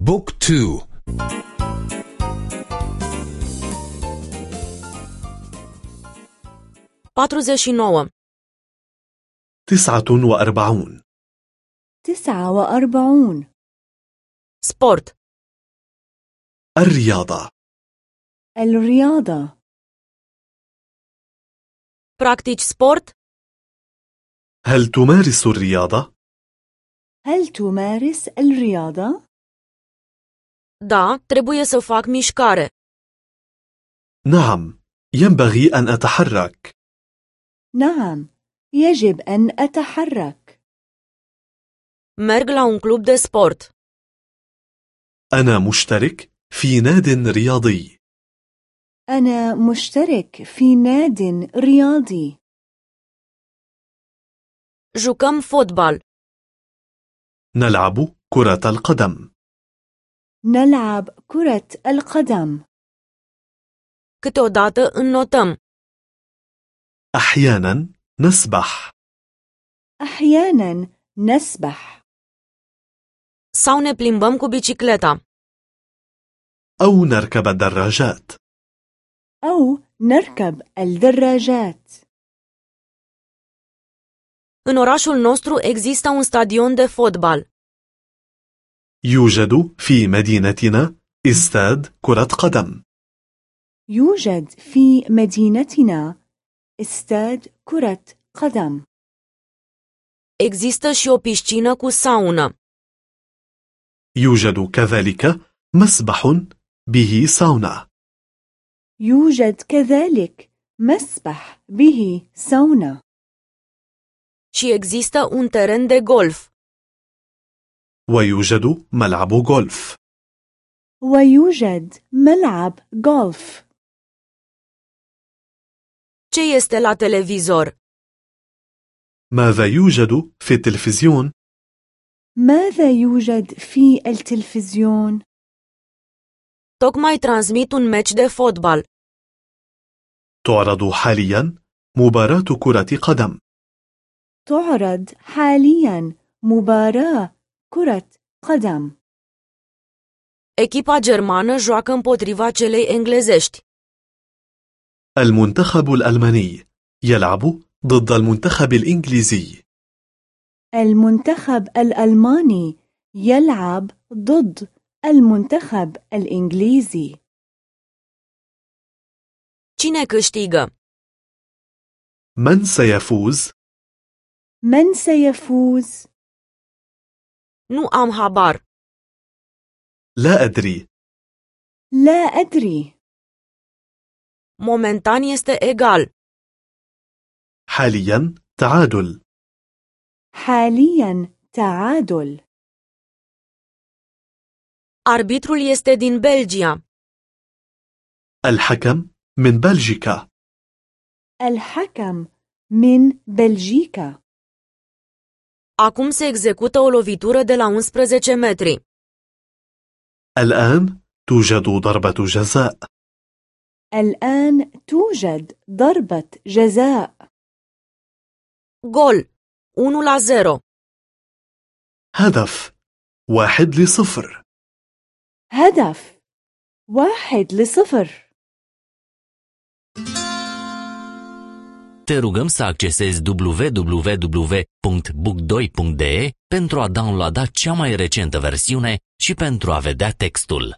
بوك تو. تسعة وأربعون. تسعة وأربعون. Sport. الرياضة. الرياضة. Practici sport. هل تمارس الرياضة؟ هل تمارس الرياضة؟ Da, trebuie să fac mișcare. نعم ينبغي أن أتحرك نعم يجب أن أتحرك Merg la un club de sport. أنا مشترك في ناد رياضي أنا مشترك في ناد رياضي Jucăm fotbal. نلعب كرة القدم نلعب كرة القدم Câteodată înnotăm. أحيانا نسبح أحيانا نسبح Sau ne plimbăm cu bicicleta. أو نركب الدراجات أو نركب الدراجات În orașul nostru există un stadion de fotbal. يوجد في مدينتنا استاد كرة قدم يوجد في مدينتنا استاد كرة قدم Există și o piscină cu saună. يوجد كذلك مسبح به ساونا يوجد كذلك مسبح به سونا Și există un teren de golf. ويوجد ملعب غولف ويوجد ملعب غولف Ce este la televizor? ماذا يوجد في التلفزيون؟ ماذا يوجد في التلفزيون؟ Tocmai transmit un meci de fotbal. تعرض حاليا مباراة كرة قدم تعرض حاليا مباراة كرة قدم Echipa germană joacă împotriva celei englezești. المنتخب الألماني يلعب ضد المنتخب الإنجليزي المنتخب الألماني يلعب ضد المنتخب الإنجليزي Cine câștigă? من سيفوز؟ من سيفوز؟ Nu am habar. لا أدري لا أدري Momentan este egal. حاليا تعادل حاليا تعادل Arbitrul este din Belgia. الحكم من بلجيكا الحكم من بلجيكا Acum se execută o lovitură de la 11 metri. الآن توجد ضربة جزاء الآن توجد ضربة جزاء Gol. 1 la 0. هدف واحد لصفر هدف واحد لصفر Te rugăm să accesezi www.book2.de pentru a downloada cea mai recentă versiune și pentru a vedea textul.